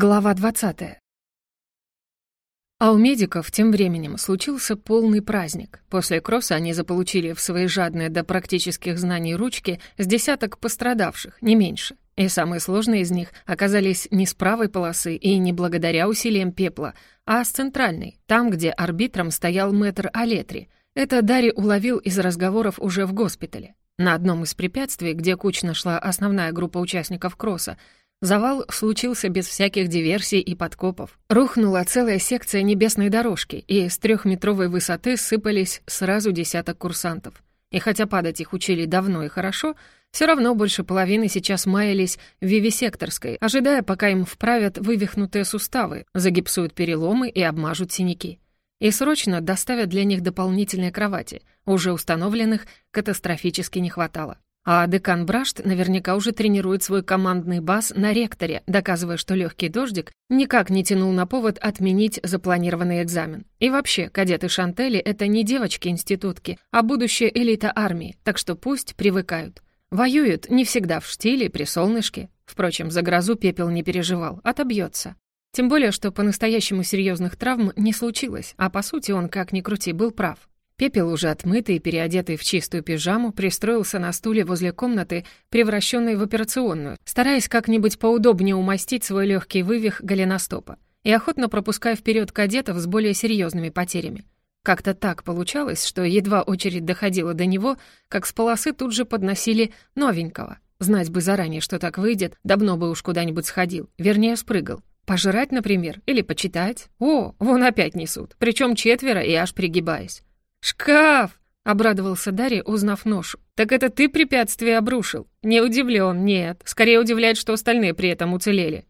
Глава 20. А у медиков тем временем случился полный праздник. После кросса они заполучили в свои жадные до практических знаний ручки с десяток пострадавших, не меньше. И самые сложные из них оказались не с правой полосы и не благодаря усилиям пепла, а с центральной, там, где арбитром стоял мэтр Алетри. Это Дарри уловил из разговоров уже в госпитале. На одном из препятствий, где кучно шла основная группа участников кросса, Завал случился без всяких диверсий и подкопов. Рухнула целая секция небесной дорожки, и с трехметровой высоты сыпались сразу десяток курсантов. И хотя падать их учили давно и хорошо, все равно больше половины сейчас маялись в вивисекторской, ожидая, пока им вправят вывихнутые суставы, загипсуют переломы и обмажут синяки. И срочно доставят для них дополнительные кровати, уже установленных катастрофически не хватало. А декан Брашт наверняка уже тренирует свой командный бас на ректоре, доказывая, что легкий дождик никак не тянул на повод отменить запланированный экзамен. И вообще, кадеты Шантели — это не девочки-институтки, а будущая элита армии, так что пусть привыкают. Воюют не всегда в штиле, при солнышке. Впрочем, за грозу пепел не переживал, отобьется. Тем более, что по-настоящему серьезных травм не случилось, а по сути он, как ни крути, был прав. Пепел, уже отмытый и переодетый в чистую пижаму, пристроился на стуле возле комнаты, превращенной в операционную, стараясь как-нибудь поудобнее умастить свой легкий вывих голеностопа и охотно пропуская вперед кадетов с более серьезными потерями. Как-то так получалось, что едва очередь доходила до него, как с полосы тут же подносили новенького. Знать бы заранее, что так выйдет, давно бы уж куда-нибудь сходил, вернее, спрыгал. Пожрать, например, или почитать. О, вон опять несут, причем четверо и аж пригибаясь. «Шкаф!» — обрадовался Дарья, узнав ношу. «Так это ты препятствие обрушил?» «Не удивлен, нет. Скорее удивляет, что остальные при этом уцелели».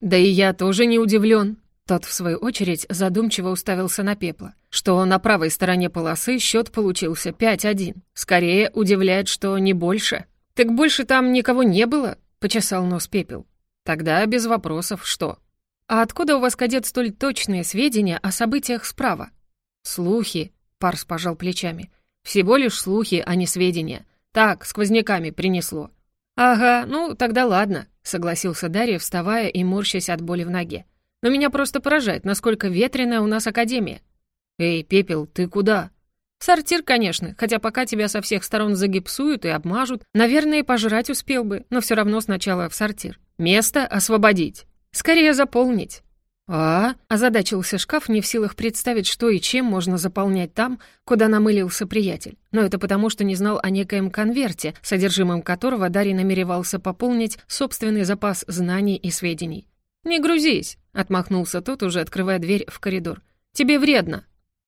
«Да и я тоже не удивлен. Тот, в свою очередь, задумчиво уставился на пепла. Что на правой стороне полосы счет получился 5-1. Скорее удивляет, что не больше. «Так больше там никого не было?» — почесал нос пепел. «Тогда без вопросов, что?» «А откуда у вас, кадет, столь точные сведения о событиях справа?» «Слухи», Парс пожал плечами. «Всего лишь слухи, а не сведения. Так, сквозняками принесло». «Ага, ну, тогда ладно», — согласился Дарья, вставая и морщась от боли в ноге. «Но меня просто поражает, насколько ветреная у нас академия». «Эй, Пепел, ты куда?» «В сортир, конечно, хотя пока тебя со всех сторон загипсуют и обмажут, наверное, и пожрать успел бы, но все равно сначала в сортир. Место освободить. Скорее заполнить». «А?» — озадачился шкаф, не в силах представить, что и чем можно заполнять там, куда намылился приятель. Но это потому, что не знал о некоем конверте, содержимым которого Дарий намеревался пополнить собственный запас знаний и сведений. «Не грузись!» — отмахнулся тот, уже открывая дверь в коридор. «Тебе вредно!»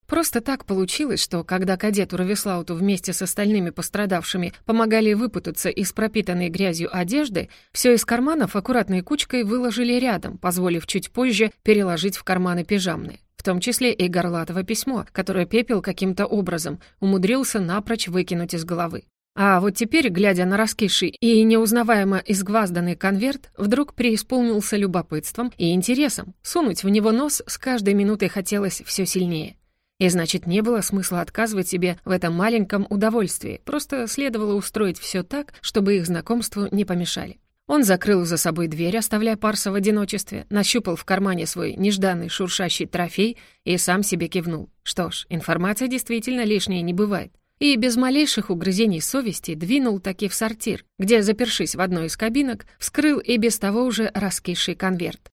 Просто так получилось, что когда кадету Равислауту вместе с остальными пострадавшими помогали выпутаться из пропитанной грязью одежды, все из карманов аккуратной кучкой выложили рядом, позволив чуть позже переложить в карманы пижамные. В том числе и горлатово письмо, которое Пепел каким-то образом умудрился напрочь выкинуть из головы. А вот теперь, глядя на раскисший и неузнаваемо изгвазданный конверт, вдруг преисполнился любопытством и интересом. Сунуть в него нос с каждой минутой хотелось все сильнее. И значит, не было смысла отказывать себе в этом маленьком удовольствии, просто следовало устроить все так, чтобы их знакомству не помешали. Он закрыл за собой дверь, оставляя Парса в одиночестве, нащупал в кармане свой нежданный шуршащий трофей и сам себе кивнул. Что ж, информация действительно лишней не бывает. И без малейших угрызений совести двинул таки в сортир, где, запершись в одной из кабинок, вскрыл и без того уже раскисший конверт.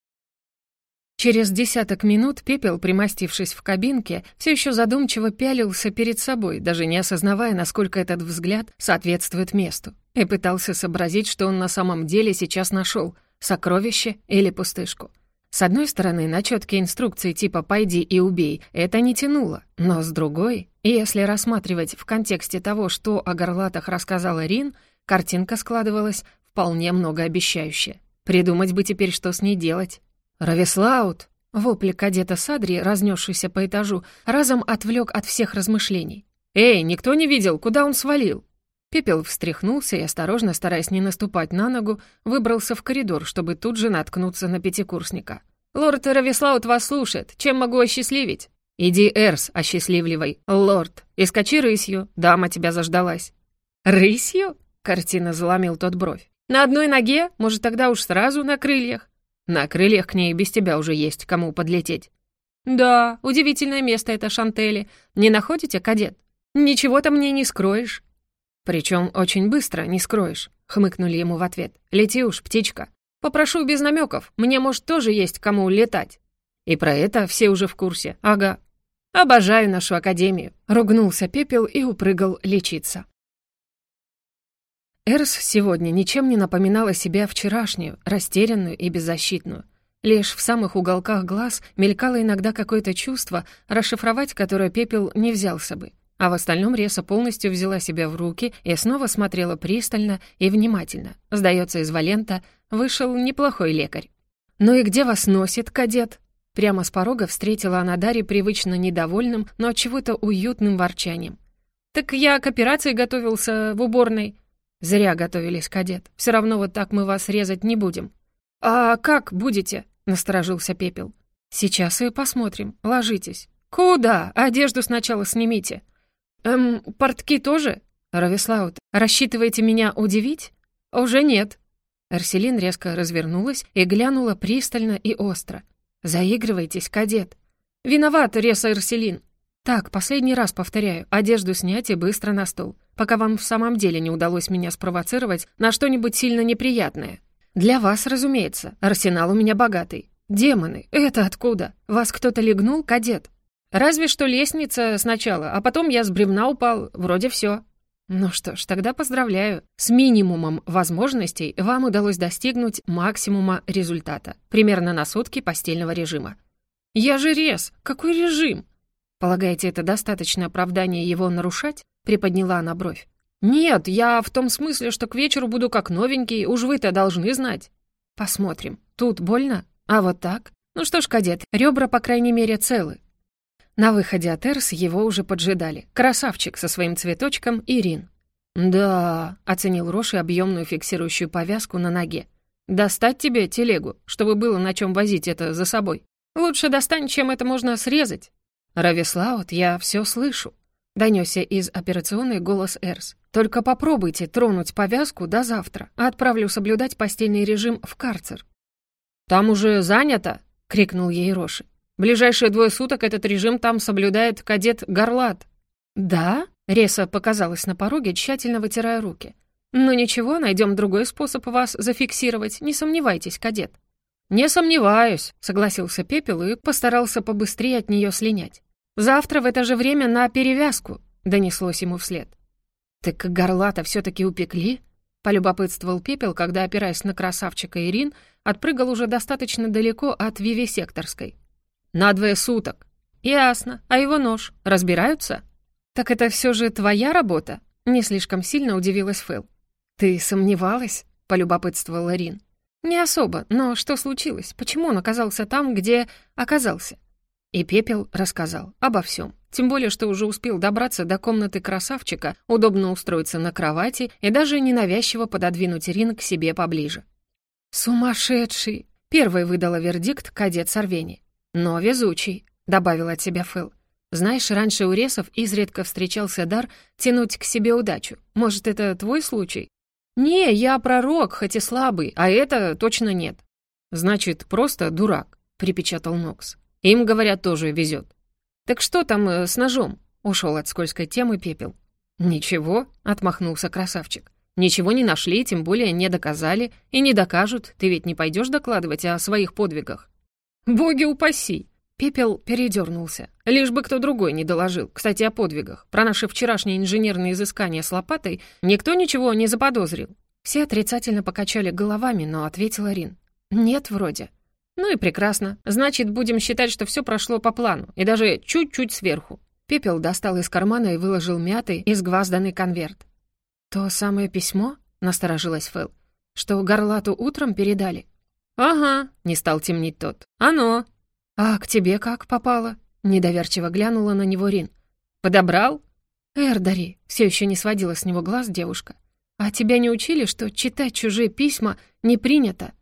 Через десяток минут Пепел, примостившись в кабинке, все еще задумчиво пялился перед собой, даже не осознавая, насколько этот взгляд соответствует месту, и пытался сообразить, что он на самом деле сейчас нашел — сокровище или пустышку. С одной стороны, на четкие инструкции типа «пойди и убей» это не тянуло, но с другой, если рассматривать в контексте того, что о горлатах рассказала Рин, картинка складывалась вполне многообещающая. Придумать бы теперь, что с ней делать. «Равислаут!» Вопль кадета Садри, разнесшийся по этажу, разом отвлек от всех размышлений. «Эй, никто не видел, куда он свалил?» Пепел встряхнулся и, осторожно, стараясь не наступать на ногу, выбрался в коридор, чтобы тут же наткнуться на пятикурсника. «Лорд Равислаут вас слушает. Чем могу осчастливить?» «Иди, Эрс, осчастливливай. Лорд, и скачи рысью. Дама тебя заждалась». «Рысью?» — картина заломил тот бровь. «На одной ноге? Может, тогда уж сразу на крыльях?» На крыльях к ней без тебя уже есть кому подлететь». «Да, удивительное место это Шантели. Не находите, кадет? Ничего-то мне не скроешь». «Причем очень быстро не скроешь», — хмыкнули ему в ответ. «Лети уж, птичка. Попрошу без намеков. Мне, может, тоже есть кому летать». И про это все уже в курсе. Ага. «Обожаю нашу академию», — ругнулся Пепел и упрыгал лечиться. Эрс сегодня ничем не напоминала себя вчерашнюю, растерянную и беззащитную. Лишь в самых уголках глаз мелькало иногда какое-то чувство, расшифровать которое Пепел не взялся бы. А в остальном Реса полностью взяла себя в руки и снова смотрела пристально и внимательно. Сдается, из Валента вышел неплохой лекарь. «Ну и где вас носит, кадет?» Прямо с порога встретила она Дарьи привычно недовольным, но от чего-то уютным ворчанием. «Так я к операции готовился в уборной». «Зря готовились, кадет. Все равно вот так мы вас резать не будем». «А как будете?» — насторожился Пепел. «Сейчас и посмотрим. Ложитесь». «Куда? Одежду сначала снимите». «Эм, портки тоже?» «Равислаут, рассчитываете меня удивить?» «Уже нет». Арселин резко развернулась и глянула пристально и остро. «Заигрывайтесь, кадет». «Виноват, Реса Арселин». «Так, последний раз повторяю, одежду снять и быстро на стол, пока вам в самом деле не удалось меня спровоцировать на что-нибудь сильно неприятное. Для вас, разумеется, арсенал у меня богатый. Демоны, это откуда? Вас кто-то легнул, кадет?» Разве что лестница сначала, а потом я с бревна упал, вроде все. Ну что ж, тогда поздравляю. С минимумом возможностей вам удалось достигнуть максимума результата. Примерно на сутки постельного режима. Я же рез. Какой режим? Полагаете, это достаточное оправдание его нарушать? Приподняла она бровь. Нет, я в том смысле, что к вечеру буду как новенький, уж вы-то должны знать. Посмотрим. Тут больно? А вот так? Ну что ж, кадет, ребра, по крайней мере, целы. На выходе от Эрс его уже поджидали. Красавчик со своим цветочком Ирин. «Да», — оценил Роши объемную фиксирующую повязку на ноге. «Достать тебе телегу, чтобы было на чем возить это за собой. Лучше достань, чем это можно срезать». «Равислаут, я все слышу», — донесся из операционной голос Эрс. «Только попробуйте тронуть повязку до завтра, а отправлю соблюдать постельный режим в карцер». «Там уже занято!» — крикнул ей Роши. Ближайшие двое суток этот режим там соблюдает кадет Горлат». «Да?» — Реса показалась на пороге, тщательно вытирая руки. «Ну ничего, найдем другой способ вас зафиксировать, не сомневайтесь, кадет». «Не сомневаюсь», — согласился Пепел и постарался побыстрее от нее слинять. «Завтра в это же время на перевязку», — донеслось ему вслед. «Так горлата все таки упекли?» — полюбопытствовал Пепел, когда, опираясь на красавчика Ирин, отпрыгал уже достаточно далеко от Вивисекторской. «На двое суток». «Ясно. А его нож? Разбираются?» «Так это все же твоя работа?» Не слишком сильно удивилась Фэл. «Ты сомневалась?» — полюбопытствовала Рин. «Не особо, но что случилось? Почему он оказался там, где оказался?» И Пепел рассказал обо всем. Тем более, что уже успел добраться до комнаты красавчика, удобно устроиться на кровати и даже ненавязчиво пододвинуть Рин к себе поближе. «Сумасшедший!» — первой выдала вердикт кадет Сорвени. «Но везучий», — добавил от себя Фэл. «Знаешь, раньше у ресов изредка встречался дар тянуть к себе удачу. Может, это твой случай?» «Не, я пророк, хоть и слабый, а это точно нет». «Значит, просто дурак», — припечатал Нокс. «Им, говорят, тоже везет». «Так что там э, с ножом?» — ушел от скользкой темы пепел. «Ничего», — отмахнулся красавчик. «Ничего не нашли, тем более не доказали и не докажут. Ты ведь не пойдешь докладывать о своих подвигах?» «Боги упаси!» Пепел передернулся. Лишь бы кто другой не доложил. Кстати, о подвигах. Про наши вчерашние инженерные изыскания с лопатой никто ничего не заподозрил. Все отрицательно покачали головами, но ответила Рин. «Нет, вроде». «Ну и прекрасно. Значит, будем считать, что все прошло по плану, и даже чуть-чуть сверху». Пепел достал из кармана и выложил мятый, изгвазданный конверт. «То самое письмо?» — насторожилась Фэл. «Что горлату утром передали?» «Ага», — не стал темнить тот. «Оно». «А к тебе как попало?» — недоверчиво глянула на него Рин. «Подобрал?» «Эрдари», — все еще не сводила с него глаз девушка. «А тебя не учили, что читать чужие письма не принято?»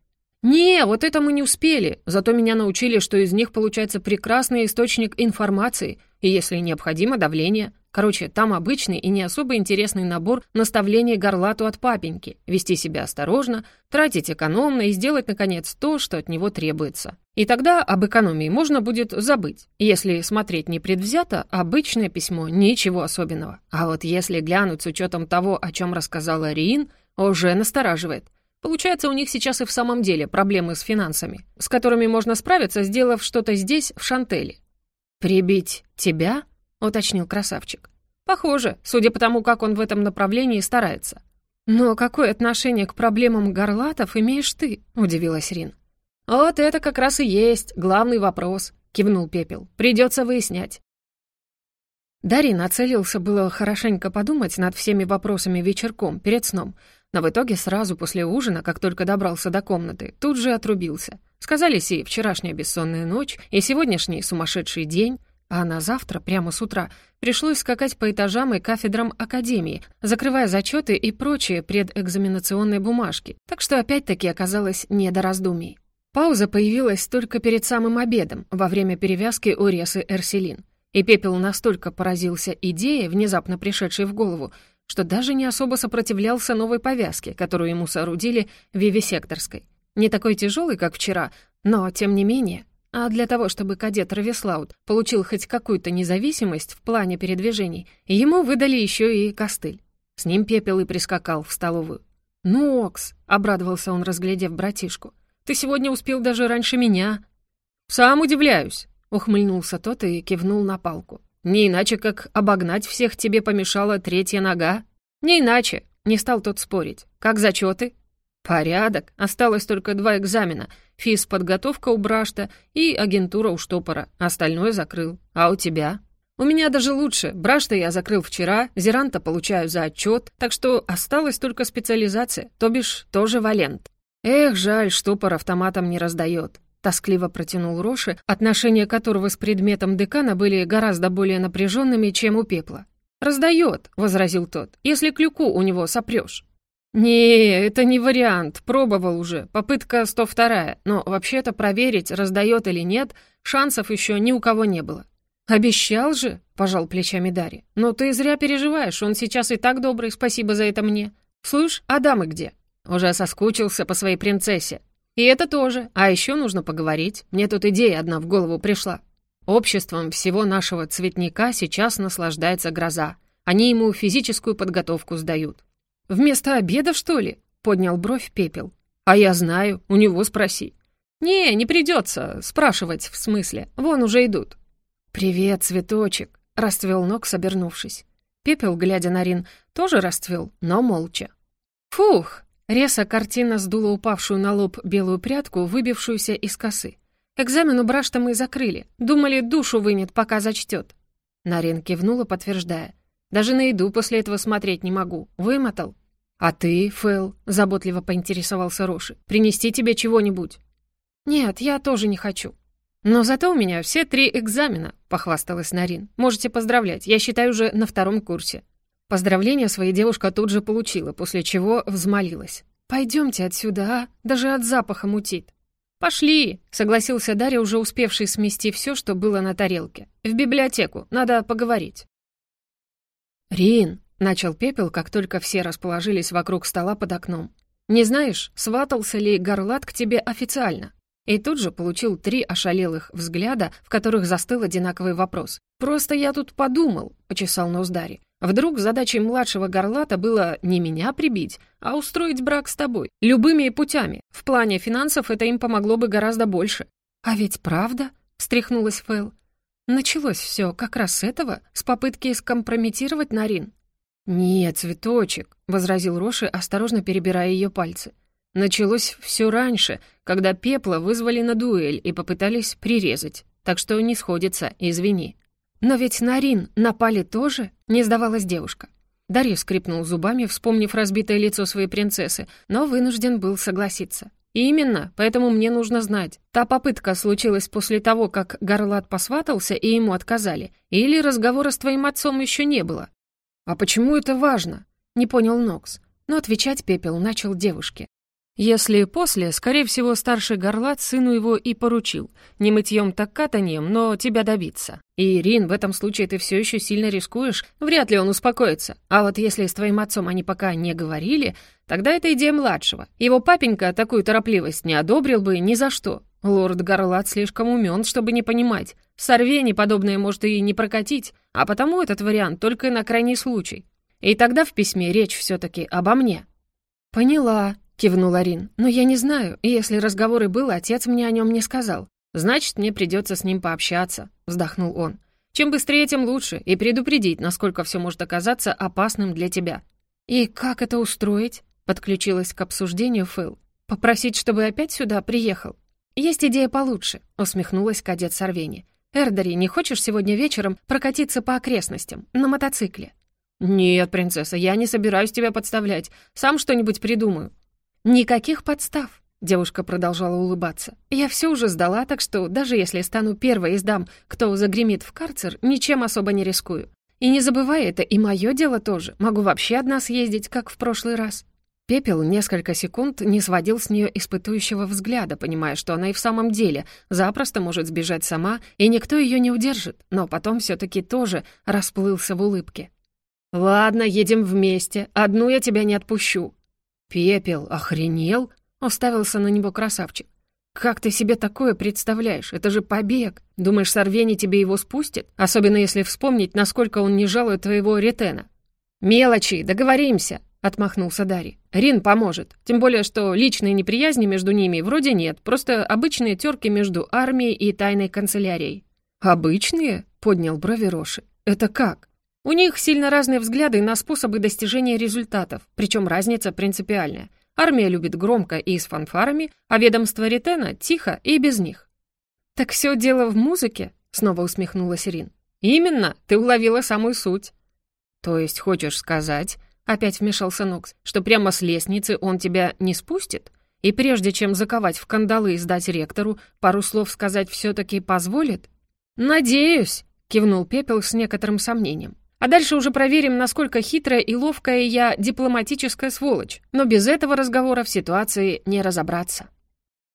«Не, вот это мы не успели. Зато меня научили, что из них получается прекрасный источник информации, и если необходимо, давление. Короче, там обычный и не особо интересный набор наставлений горлату от папеньки. Вести себя осторожно, тратить экономно и сделать, наконец, то, что от него требуется. И тогда об экономии можно будет забыть. Если смотреть непредвзято, обычное письмо — ничего особенного. А вот если глянуть с учетом того, о чем рассказала Риин, уже настораживает. Получается, у них сейчас и в самом деле проблемы с финансами, с которыми можно справиться, сделав что-то здесь, в Шантеле. «Прибить тебя?» — уточнил красавчик. «Похоже, судя по тому, как он в этом направлении старается». «Но какое отношение к проблемам горлатов имеешь ты?» — удивилась Рин. «Вот это как раз и есть главный вопрос», — кивнул Пепел. «Придется выяснять». Дарин нацелился было хорошенько подумать над всеми вопросами вечерком, перед сном, но в итоге сразу после ужина, как только добрался до комнаты, тут же отрубился. Сказались и вчерашняя бессонная ночь, и сегодняшний сумасшедший день, а на завтра, прямо с утра, пришлось скакать по этажам и кафедрам академии, закрывая зачеты и прочие предэкзаменационные бумажки, так что опять-таки оказалось не до раздумий. Пауза появилась только перед самым обедом, во время перевязки у Ресы Эрселин. И Пепел настолько поразился идее, внезапно пришедшей в голову, что даже не особо сопротивлялся новой повязке, которую ему соорудили в Вивисекторской. Не такой тяжелый, как вчера, но тем не менее. А для того, чтобы кадет Равислаут получил хоть какую-то независимость в плане передвижений, ему выдали еще и костыль. С ним Пепел и прискакал в столовую. «Ну, Окс!» — обрадовался он, разглядев братишку. Ты сегодня успел даже раньше меня». «Сам удивляюсь», — ухмыльнулся тот и кивнул на палку. «Не иначе, как обогнать всех тебе помешала третья нога?» «Не иначе», — не стал тот спорить. «Как зачеты?» «Порядок. Осталось только два экзамена. Физподготовка у Брашта и агентура у штопора. Остальное закрыл. А у тебя?» «У меня даже лучше. Брашта я закрыл вчера, Зеранта получаю за отчет, так что осталась только специализация, то бишь тоже валент». «Эх, жаль, штопор автоматом не раздает», — тоскливо протянул Роши, отношения которого с предметом декана были гораздо более напряженными, чем у пепла. «Раздает», — возразил тот, — «если клюку у него сопрёшь». «Не, это не вариант, пробовал уже, попытка 102 но вообще-то проверить, раздает или нет, шансов еще ни у кого не было». «Обещал же», — пожал плечами Дарья. «Но ты зря переживаешь, он сейчас и так добрый, спасибо за это мне. Слышь, а дамы где?» Уже соскучился по своей принцессе. И это тоже. А еще нужно поговорить. Мне тут идея одна в голову пришла. Обществом всего нашего цветника сейчас наслаждается гроза. Они ему физическую подготовку сдают. «Вместо обеда, что ли?» — поднял бровь пепел. «А я знаю, у него спроси». «Не, не придется спрашивать, в смысле. Вон уже идут». «Привет, цветочек», — расцвел Нокс, обернувшись. Пепел, глядя на Рин, тоже расцвел, но молча. «Фух!» Реса картина сдула упавшую на лоб белую прядку, выбившуюся из косы. «Экзамен у Брашта мы закрыли. Думали, душу вынет, пока зачтет». Нарин кивнула, подтверждая. «Даже на еду после этого смотреть не могу. Вымотал». «А ты, Фэл?» — заботливо поинтересовался Роши. «Принести тебе чего-нибудь?» «Нет, я тоже не хочу». «Но зато у меня все три экзамена», — похвасталась Нарин. «Можете поздравлять, я считаю уже на втором курсе». Поздравления своя девушка тут же получила, после чего взмолилась. «Пойдемте отсюда, а? Даже от запаха мутит». «Пошли!» — согласился Дарья, уже успевший смести все, что было на тарелке. «В библиотеку, надо поговорить». «Рин!» — начал Пепел, как только все расположились вокруг стола под окном. «Не знаешь, сватался ли Горлат к тебе официально?» И тут же получил три ошалелых взгляда, в которых застыл одинаковый вопрос. «Просто я тут подумал», — почесал нос Дарья. Вдруг задачей младшего горлата было не меня прибить, а устроить брак с тобой. Любыми путями. В плане финансов это им помогло бы гораздо больше. «А ведь правда?» — встряхнулась Фэл. «Началось все как раз с этого, с попытки скомпрометировать Нарин». «Нет, цветочек», — возразил Роши, осторожно перебирая ее пальцы. «Началось все раньше, когда пепла вызвали на дуэль и попытались прирезать. Так что не сходится, извини». «Но ведь на Рин напали тоже?» — не сдавалась девушка. Дарья скрипнул зубами, вспомнив разбитое лицо своей принцессы, но вынужден был согласиться. «Именно, поэтому мне нужно знать, та попытка случилась после того, как Горлат посватался и ему отказали, или разговора с твоим отцом еще не было?» «А почему это важно?» — не понял Нокс. Но отвечать Пепел начал девушке. Если после, скорее всего, старший горлат сыну его и поручил. Не мытьем, так катанием, но тебя добиться. И, Ирин, в этом случае ты все еще сильно рискуешь, вряд ли он успокоится. А вот если с твоим отцом они пока не говорили, тогда это идея младшего. Его папенька такую торопливость не одобрил бы ни за что. Лорд Горлат слишком умен, чтобы не понимать. Сорвени подобное может и не прокатить, а потому этот вариант только на крайний случай. И тогда в письме речь все таки обо мне. «Поняла», — кивнул Арин. «Но я не знаю, если разговор и был, отец мне о нем не сказал. Значит, мне придется с ним пообщаться», — вздохнул он. «Чем быстрее, тем лучше, и предупредить, насколько все может оказаться опасным для тебя». «И как это устроить?» — подключилась к обсуждению Фэл. «Попросить, чтобы опять сюда приехал?» «Есть идея получше», — усмехнулась кадет Сорвени. «Эрдари, не хочешь сегодня вечером прокатиться по окрестностям, на мотоцикле?» «Нет, принцесса, я не собираюсь тебя подставлять. Сам что-нибудь придумаю». «Никаких подстав», — девушка продолжала улыбаться. «Я все уже сдала, так что даже если стану первой из дам, кто загремит в карцер, ничем особо не рискую. И не забывай, это и мое дело тоже. Могу вообще одна съездить, как в прошлый раз». Пепел несколько секунд не сводил с нее испытующего взгляда, понимая, что она и в самом деле запросто может сбежать сама, и никто ее не удержит, но потом все таки тоже расплылся в улыбке. «Ладно, едем вместе. Одну я тебя не отпущу». «Пепел, охренел?» — уставился на него красавчик. «Как ты себе такое представляешь? Это же побег. Думаешь, Сорвени тебе его спустит? Особенно если вспомнить, насколько он не жалует твоего ретена». «Мелочи, договоримся», — отмахнулся Дарий. «Рин поможет. Тем более, что личной неприязни между ними вроде нет, просто обычные терки между армией и тайной канцелярией». «Обычные?» — поднял брови Роши. «Это как?» У них сильно разные взгляды на способы достижения результатов, причем разница принципиальная. Армия любит громко и с фанфарами, а ведомство Ритена тихо и без них. «Так все дело в музыке?» — снова усмехнулась Ирин. «Именно, ты уловила самую суть». «То есть хочешь сказать, — опять вмешался Нокс, — что прямо с лестницы он тебя не спустит? И прежде чем заковать в кандалы и сдать ректору, пару слов сказать все таки позволит?» «Надеюсь», — кивнул Пепел с некоторым сомнением. А дальше уже проверим, насколько хитрая и ловкая я дипломатическая сволочь. Но без этого разговора в ситуации не разобраться.